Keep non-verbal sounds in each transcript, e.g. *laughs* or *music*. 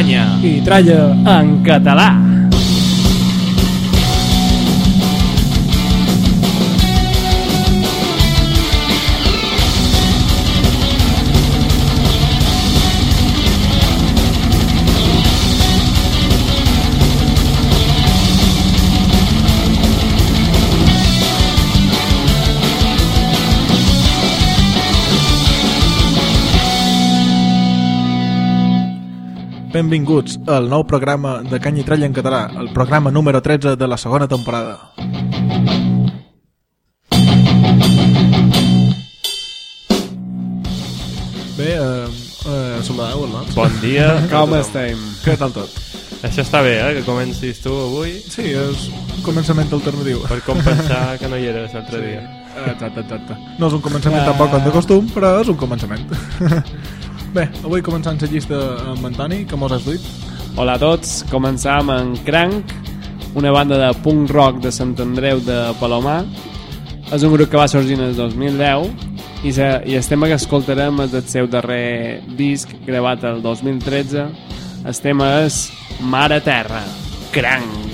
Canya i tralla en català. Benvinguts al nou programa de Canya i Tralla en català, el programa número 13 de la segona temporada. Bé, eh, eh, saludeu, no? Bon dia. Com estem? Què tal tot? Això està bé, eh, que comencis tu avui Sí, és un començament alternatiu. per compensar que no hi eres l'altre dia. Exacte, exacte. No és un començament tampoc com de costum, però és un començament. Bé, avui començant la llista amb Antoni, que mos has duit. Hola a tots, començam amb Crank, una banda de punk rock de Sant Andreu de Palomar. És un grup que va sorgir en el 2010 i, se, i el tema que escoltarem és del seu darrer disc gravat el 2013. El tema és Mare Terra, Crank.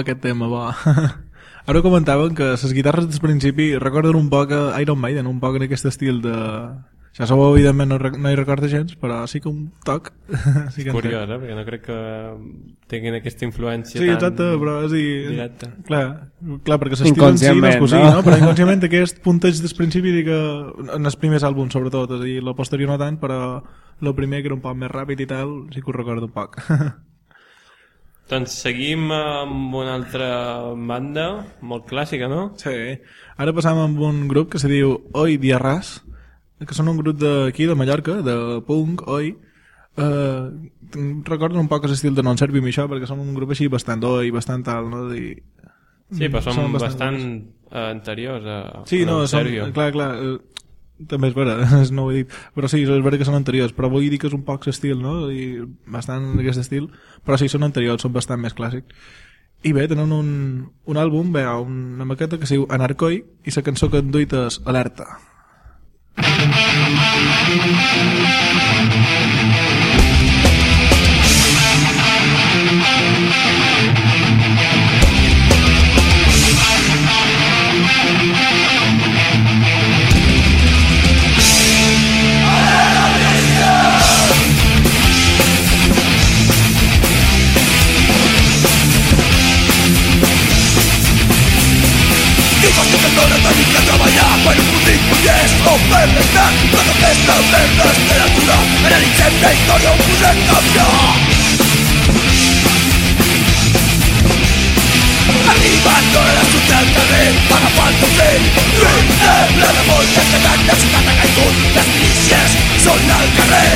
Bo, aquest tema, bo. *laughs* Ara comentaven que les guitarres del principi recorden un poc a Iron Maiden, un poc en aquest estil de... Ja sabeu, evidentment, no, no hi recorda gens, però sí que un toc. *laughs* sí que té. Curiós, eh? Perquè no crec que tinguin aquesta influència Sí, tan exacte, però és a dir... directa. Clar, clar perquè s'estilen sí, no és cosí, no? no? Però inconscientment aquest punteig del principi dic que en els primers àlbums sobretot, és a dir, la posterior no tant, però el primer que era un poc més ràpid i tal, sí que ho recordo un poc. *laughs* Doncs seguim amb una altra banda, molt clàssica, no? sí. Ara passam amb un grup que se diu Oi Diarras, que són un grup d'aquí, de Mallorca, de punk, oi, eh, recorden un poc l'estil de Non Servim això, perquè són un grup així bastant oi, bastant tal, no? I, Sí, però són, Són bastant bastant, eh, anteriors a... Sí, no, Eusebio. clar, clar, eh, també és vera, *laughs* no ho he dit, però sí, és vera que són anteriors, però vull dir que és un poc l'estil, no? I bastant d'aquest estil, però sí, són anteriors, són bastant més clàssics. I bé, tenen un, un àlbum, bé, una maqueta que es Anarcoi i la cançó que han duit és Alerta. Dius burguès o per l'estat però també establem la literatura analitzem la història ho podem canviar Arribant d'hora de sortir al carrer agafar el fusil lluitem la revolta que tant la ciutat ha caigut les milícies són al carrer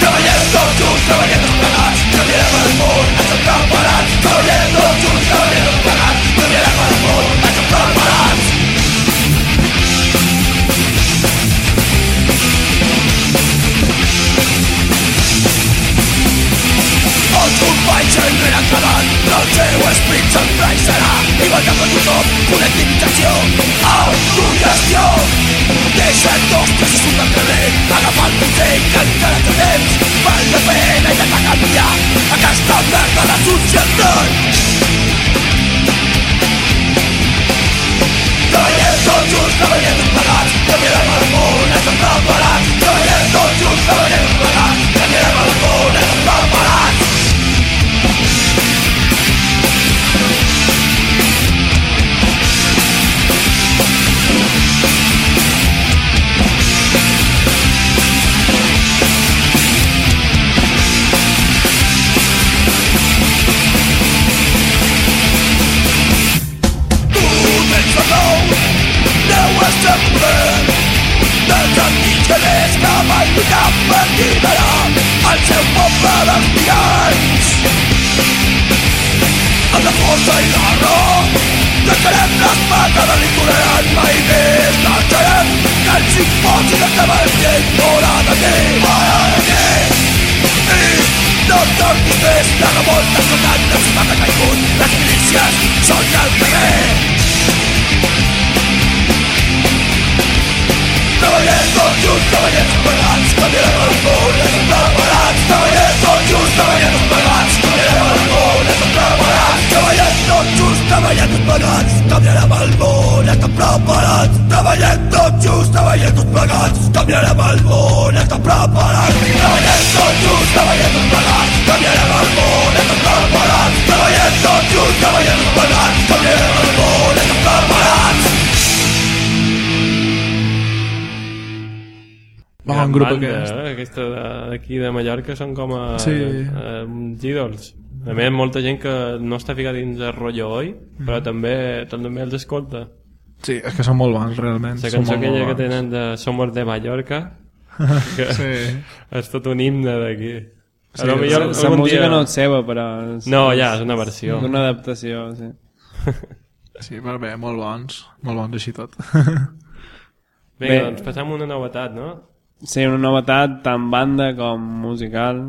Treballem tots junts, treballem tots plegats, canviarem el món, estem preparats. Treballem tots junts, treballem tots plegats, companys enrere quedant, el seu esprit sempre hi serà. Igualtat per tothom, col·lectivització, autogestió. Deixa't nostres i surt al carrer, agafa el consell que encara té temps. Val la pena intentar canviar aquesta merda de societat. Que ens imposi la seva llei fora d'aquí, fora d'aquí. I no tornis més la revolta sotant la ciutat ha caigut les milícies són al carrer Treballem tots junts, treballem tots plegats, canviarem el món, estem preparats. Treballem tots junts, treballem tots plegats, canviarem el món, estem preparats. Treballem tots junts, treballem tots plegats, canviarem el món, estem preparats. Treballem tots junts, treballem tots plegats, canviarem el món, estem preparats. Treballem tots junts, treballem tots plegats, canviarem el món, estem preparats. Bon Gran grup banda, aquest. Eh? Aquesta de- d'aquí de Mallorca són com a, Sí. eh, uns ídols. A més, molta gent que no està ficada dins el rotllo oi, però també, també els escolta. Sí, és que són molt bons, realment. La cançó aquella que tenen de Somos de Mallorca, *laughs* que Sí. és tot un himne d'aquí. Sí, A lo millor La, la música dia- no és seva, però... És, No, ja, és una versió. Una adaptació, sí. *laughs* Sí, però bé, molt bons. Molt bons així tot. *laughs* Vinga, Bé. doncs passem una novetat, no? Sí, una novetat tant banda com musical.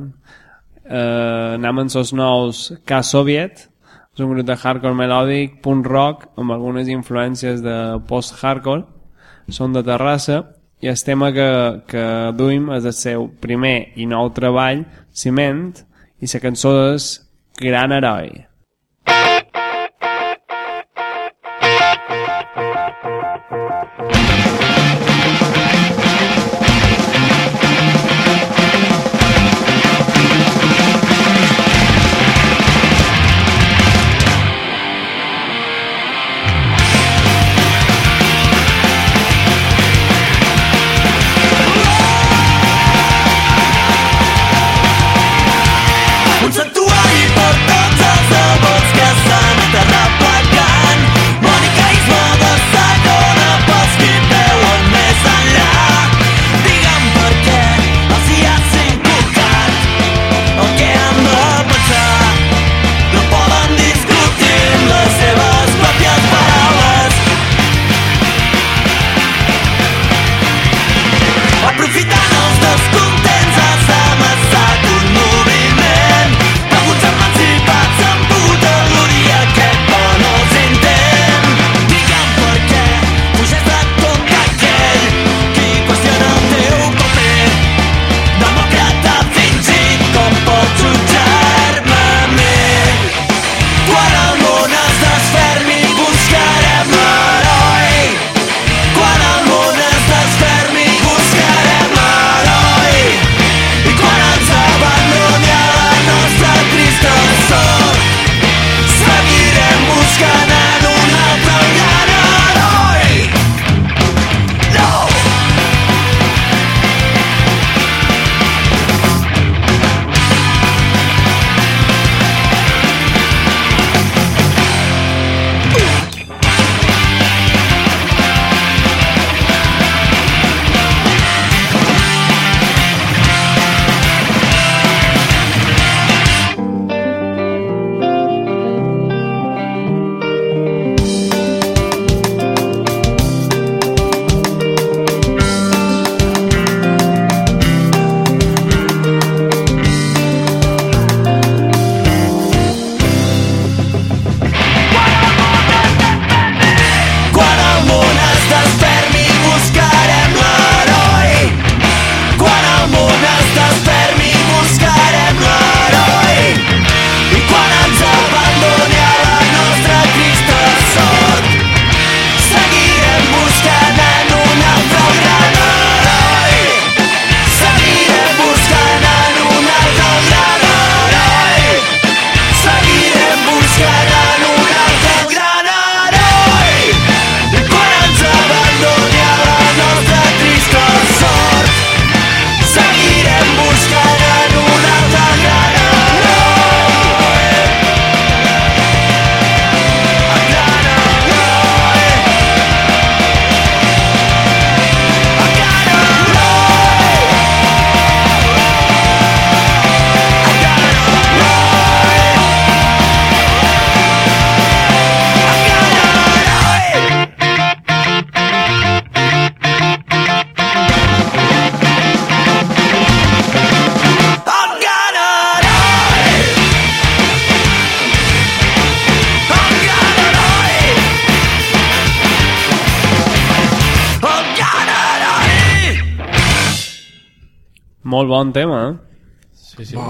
Eh, anem amb els nous K-Soviet. És un grup de hardcore melòdic, punk rock, amb algunes influències de post-hardcore. Són de Terrassa i el tema que, que duim és el seu primer i nou treball, Ciment, i la cançó és Gran Heroi.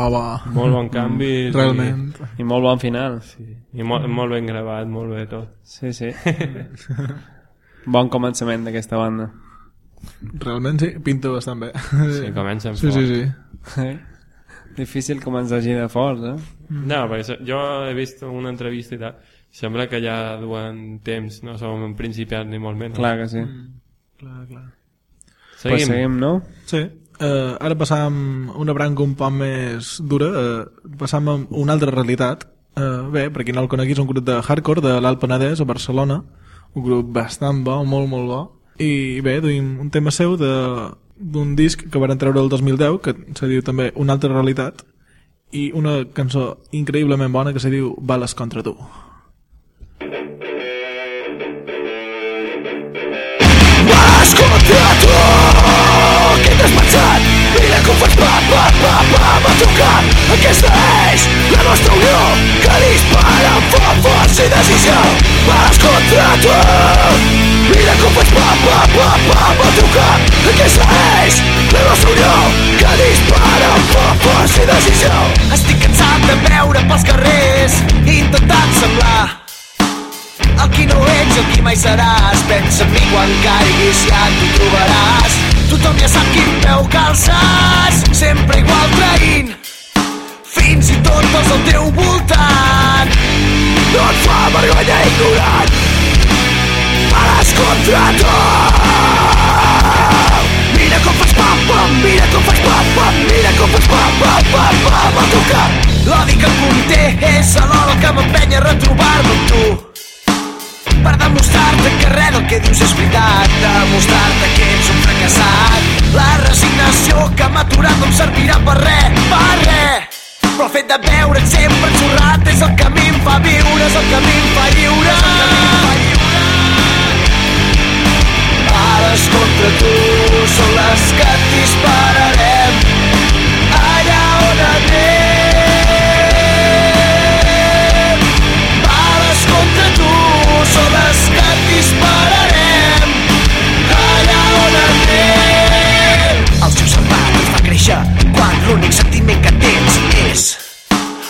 Sí, sí. Va, va. Molt bon canvi. Realment. I molt bon final. I, i molt, molt ben gravat, molt bé tot. Sí, sí. *laughs* bon començament d'aquesta banda. Realment sí, pinta bastant bé. Sí, comencen Sí, fort. sí, sí. Eh? Difícil començar així de forts, eh? No, perquè jo he vist una entrevista i tal. Sembla que ja duen temps, no som principiants ni molt menys. Clar que sí. Clar, clar. Seguim. Pues seguim, no? Sí. Uh, ara passam una branca un poc més dura, uh, passam a una altra realitat. Uh, bé, per qui no el conegui, és un grup de hardcore de l'Alt Penedès, a Barcelona, un grup bastant bo, molt, molt bo. I bé, duim un tema seu d'un disc que van treure el 2010, que se diu també Una altra realitat, i una cançó increïblement bona que se diu Bales contra tu. Pensat? Mira com faig pa, pa, pa, pa cap Aquesta és la nostra unió que dispara amb foc, força i decisió. Vas contra tu. Mira com faig pa, pa, pa, pa cap Aquesta és la nostra unió que dispara amb foc, força i decisió. Estic cansat de veure pels carrers intentant semblar el qui no ets, el qui mai seràs. Pensa en mi quan caiguis, ja t'ho trobaràs. Tothom ja sap quin peu calces Sempre igual traint Fins i tot els al teu voltant. No et fa vergonya ignorant. Pares contra tu Mira com faig pam pam, mira com faig pam pam Mira com faig pam pam pam pam al teu cap L'odi que em conté és alhora el que m'empenya a retrobar-me amb tu per demostrar-te que res del que dius és veritat. Demostrar-te que ets un fracassat. La resignació que m'ha aturat no em servirà per res, per res però el fet de veure't sempre enxurrat és el que a mi em fa viure és el que a mi em fa lliure. Bales contra tu són les que et dispararem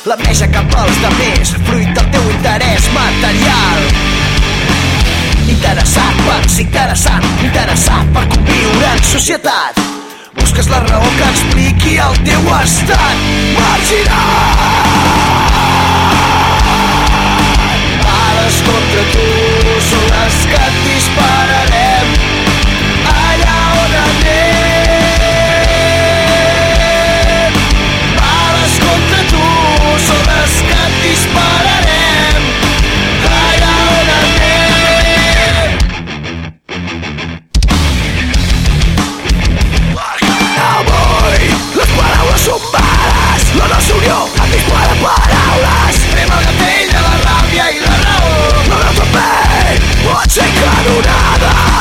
l'enveja cap als demés, fruit del teu interès material. Interessat ser interessant, interessat per conviure en societat. Busques la raó que expliqui el teu estat marginal. Bales contra tu són les que et dispararem Father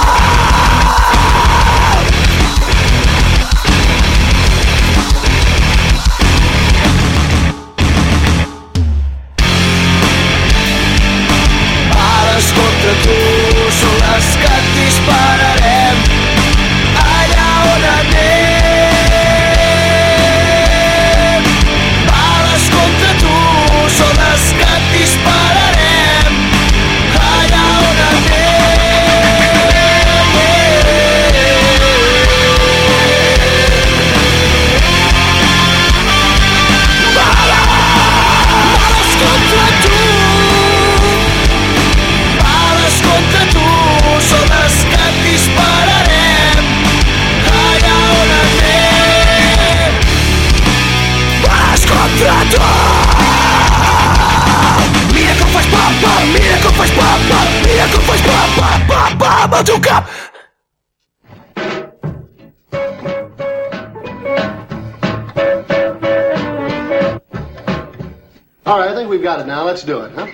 got it now. Let's do it, huh?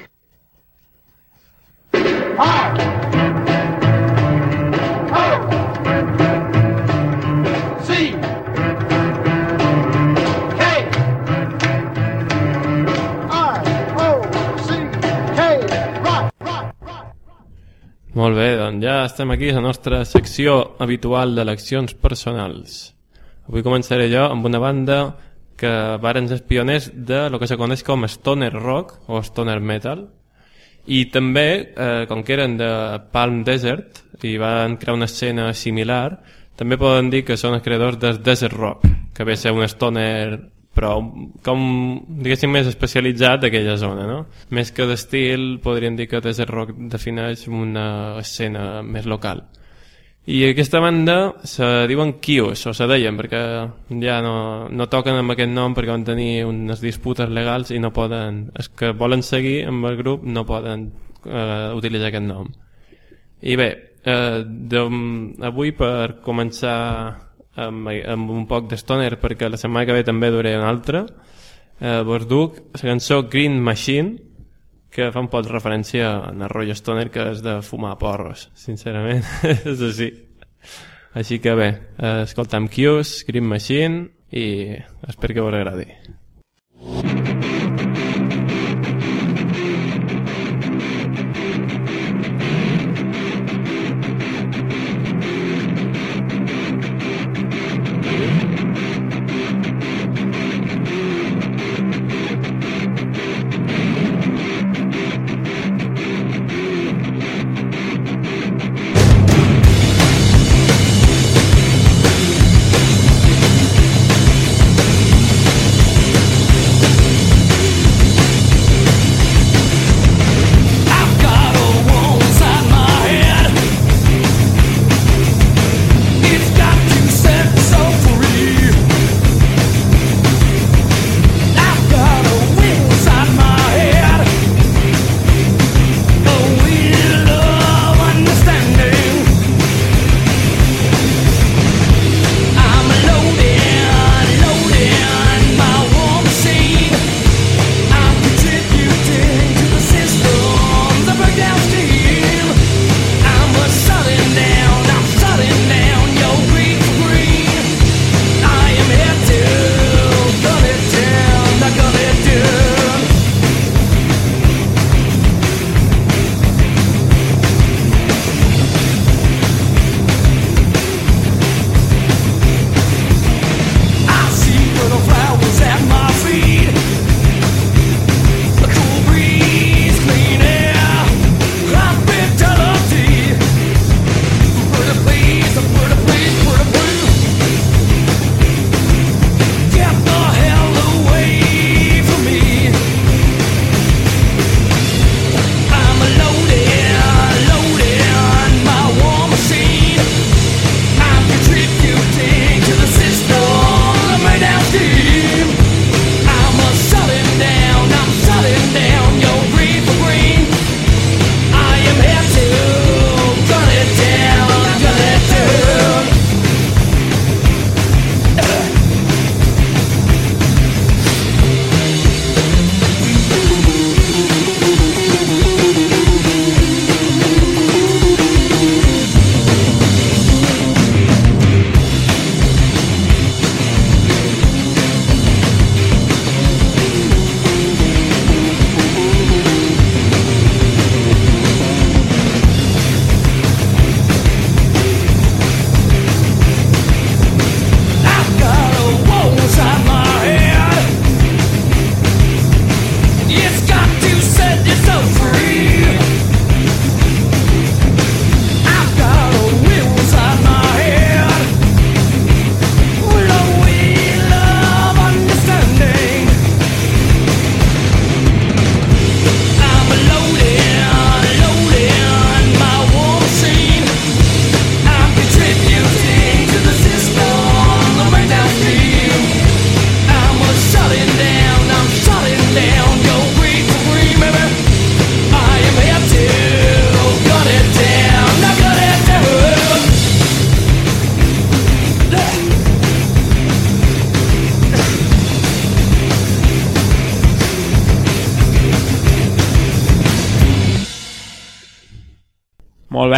R. Molt bé, doncs ja estem aquí a la nostra secció habitual d'eleccions personals. Avui començaré jo amb una banda que varen ser pioners de lo que se coneix com stoner rock o stoner metal i també, eh, com que eren de Palm Desert i van crear una escena similar, també poden dir que són els creadors del Desert Rock, que ve ser un stoner però com, diguéssim, més especialitzat d'aquella zona, no? Més que d'estil, podríem dir que Desert Rock defineix una escena més local. I aquesta banda se diuen Kios, o se deien, perquè ja no, no toquen amb aquest nom perquè van tenir unes disputes legals i no poden, els que volen seguir amb el grup no poden eh, utilitzar aquest nom. I bé, eh, de, avui per començar amb, amb un poc d'Stoner, perquè la setmana que ve també duré una altra, eh, vos duc la cançó Green Machine, que fa un poc referència a rotllo Stoner que és de fumar porros, sincerament, *laughs* és així. Així que bé, escoltam Q's, Green Machine i espero que us agradi. I've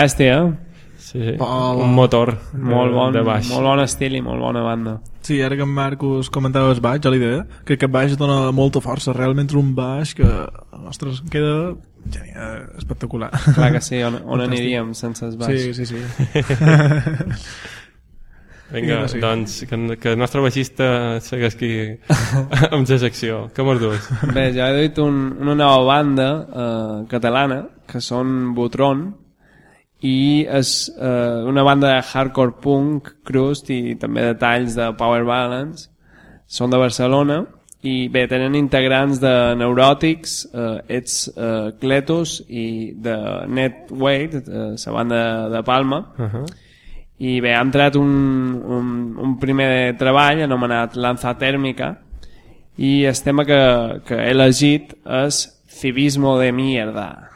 bèstia, eh? Sí, sí. Un motor Molt bon, de baix. molt bon estil i molt bona banda. Sí, ara que en Marcus comentava el baix, ja l'idea, que aquest baix dona molta força, realment és un baix que, ostres, queda genial, espectacular. Clar que sí, on, on aniríem sense el baix? Sí, sí, sí. *laughs* Vinga, Sí, sí. doncs, que, que el nostre baixista segueix aquí *laughs* amb la secció. Què mos dus? Bé, ja he dit un, una nova banda eh, catalana, que són Botron, i és eh, una banda de hardcore punk, crust i també de talls de power balance. Són de Barcelona i bé, tenen integrants de Neuròtics, eh, Ets eh, Cletus i de Netweight, eh, la banda de Palma. Uh -huh. I bé, han tret un, un, un primer treball anomenat Lanza Tèrmica i el tema que, que he elegit és Civismo de mierda.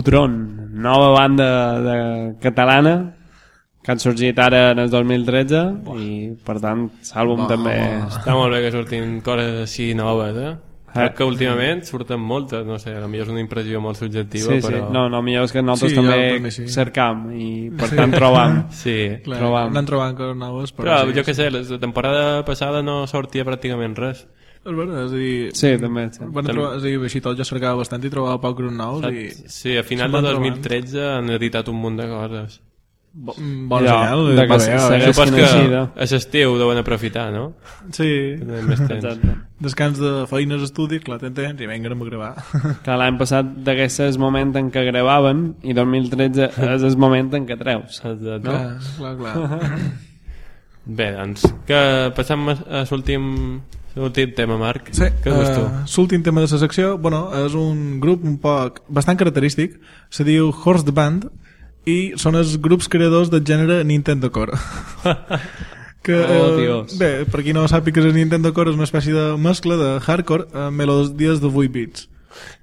Botron, nova banda de catalana que han sorgit ara en el 2013 i per tant l'àlbum també Està molt bé que surtin coses així noves, eh? Crec que últimament surten moltes, no sé, potser és una impressió molt subjectiva, sí, sí. però... no, no, millor és que nosaltres Sí, també, també sí. cercam i per tant trobam *laughs* Sí, Clar, Trobam. trobant coses noves, però, però sí, jo què sé, la temporada passada no sortia pràcticament res. És veritat, és a dir... sí, també sí. Van trobar, és a dir, així tot jo cercava bastant i trobava pocs grups nous i... Sí, a final de van trobant. 2013 han editat un munt de coses. Bo, bon Ja, senyal, de que bé, eh? Supos que no? a l'estiu deuen aprofitar, no? Sí, descans de feines, estudis, clar, tens temps i vinga, anem a gravar. *laughs* que l'any passat degués ser el moment en què gravaven i 2013 *laughs* és el moment en què treus Exacte. Clar, clar, clar. Bé, doncs, que passem a, a l'últim l'últim tema, Marc. Sí, Què uh, l'últim tema de la secció, bueno, és un grup un poc, bastant característic, se diu Horse the Band, i són els grups creadors del gènere Nintendo Core. *laughs* que, Oh, eh, Dios. bé, per qui no sàpiga que és el Nintendo Core és una espècie de mescla de hardcore amb melodies de 8 bits.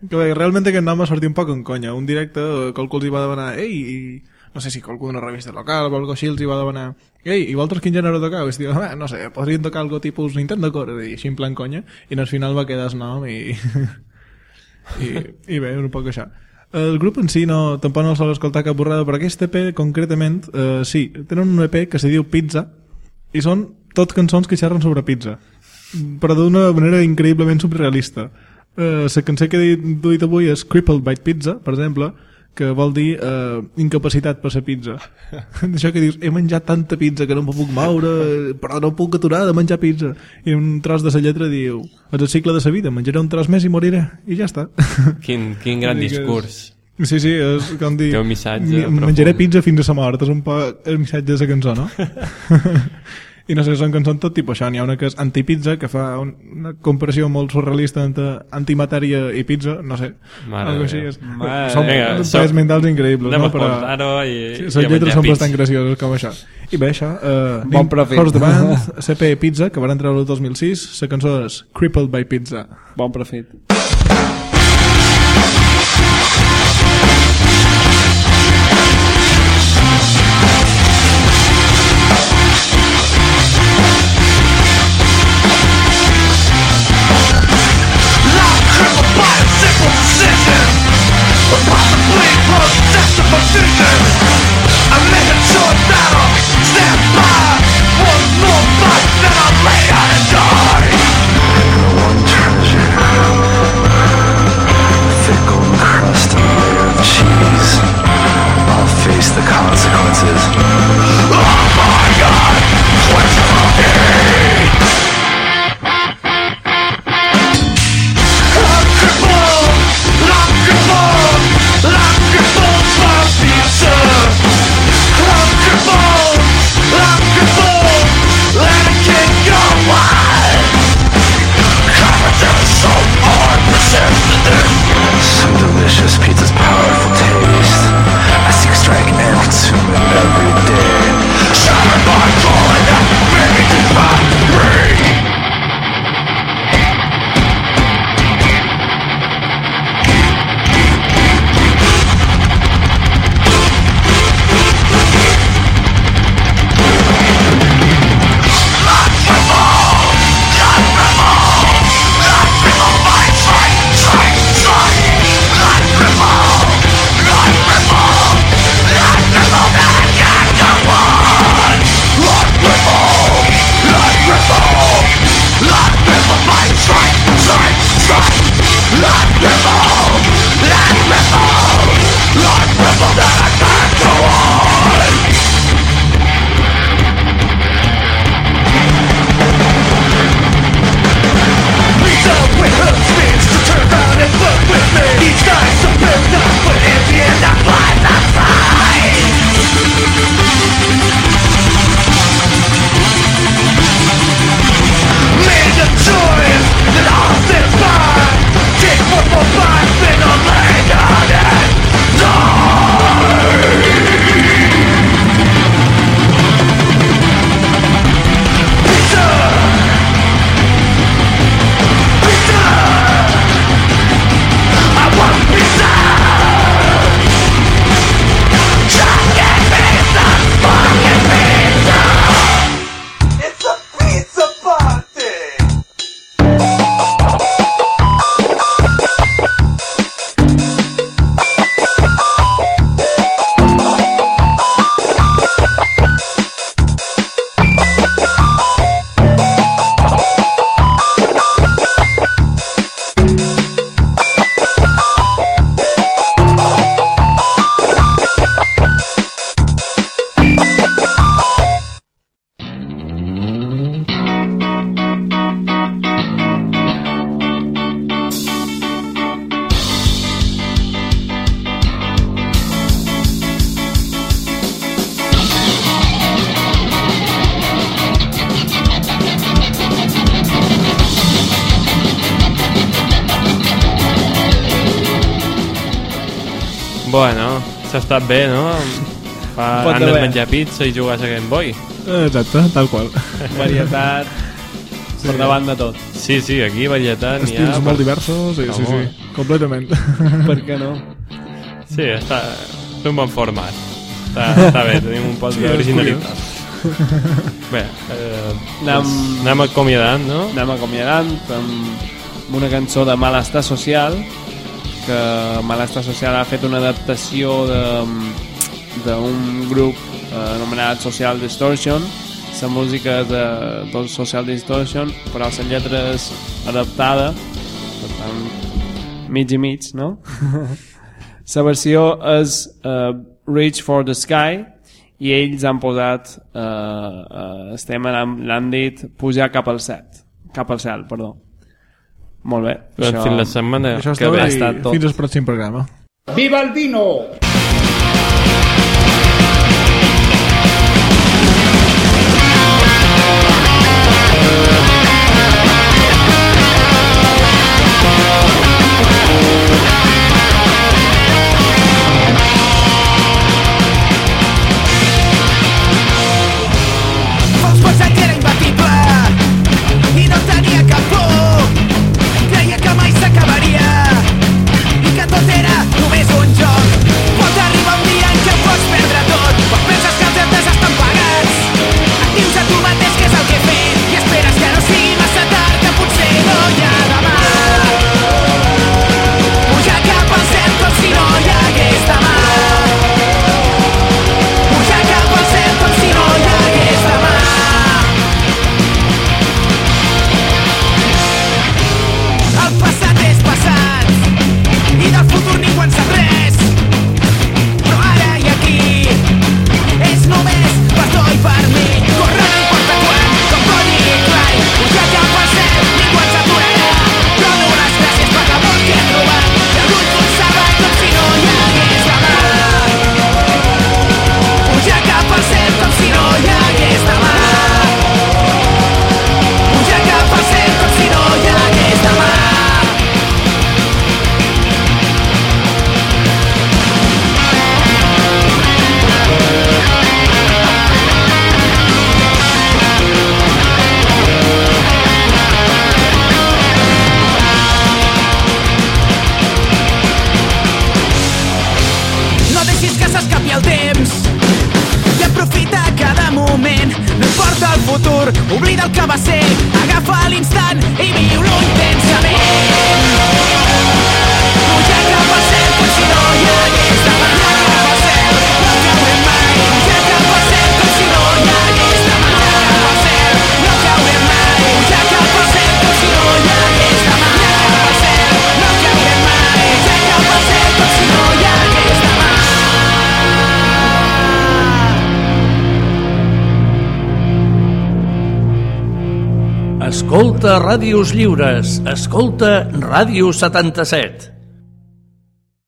Que bé, realment aquest nom va sortir un poc en conya. Un directe, eh, qualcú els hi va demanar, ei, no sé si qualcú d'una revista local o algo així els hi va demanar ei, i vosaltres quin gènere tocau? I ah, no sé, podrien tocar algo tipus Nintendo Core i així en plan conya i al final va quedar el nom i, *laughs* i, i bé, un poc això el grup en si no, tampoc no el sol escoltar cap borrada però aquest EP concretament eh, sí, tenen un EP que se diu Pizza i són tot cançons que xerren sobre pizza però d'una manera increïblement surrealista eh, la cançó que he dit- avui és Crippled by Pizza per exemple que vol dir eh, incapacitat per la pizza *laughs* això que dius, he menjat tanta pizza que no em puc moure però no puc aturar de menjar pizza i un tros de la lletra diu és el cicle de la vida, menjaré un tros més i moriré i ja està *laughs* Quin, quin gran Digues- discurs. Sí, sí, és com dir... Té un missatge "Mi- profund." Menjaré pizza fins a la mort, és un poc el missatge de la cançó, no? *laughs* I no sé, són cançons tot tipus això. N'hi ha una que és antipizza, que fa un, una comparació molt surrealista entre antimatèria i pizza, no sé. Mare Algo així. És, Mare són Vinga, som- mentals increïbles, Anem no? a escoltar-ho i, Sí, i les a lletres menjar són pits. bastant gracioses com això. I bé, això, uh, Bon profit. Horse the Band, *laughs* CP Pizza, que van treure el 2006, la cançó és Crippled by Pizza. Bon profit. Bé, no? Fa Pot de haver. menjar pizza i jugar a Game Boy. Exacte, tal qual. Varietat per davant de tot. Sí, sí, aquí varietat n'hi ha. Estils per- molt diversos, sí, sí, sí, completament. Per què no? Sí, està... És un bon format. Està, està bé, tenim un poc Sí, d'originalitat. Bé, eh, Anem- doncs anem acomiadant, no? Anem acomiadant amb amb una cançó de Malestar Social que Malestar Social ha fet una adaptació de- d'un grup eh, anomenat Social Distortion la música és de, del Social Distortion però la lletra és adaptada per tant mig i mig no? *laughs* la versió és uh, Reach for the Sky i ells han posat eh, el tema l'han l'han dit pujar cap al set cap al cel, perdó molt bé Doncs fins la setmana Això que estat i tot. fins al pròxim programa. ¡Viva el vino! Ràdios Lliures, escolta Ràdio 77.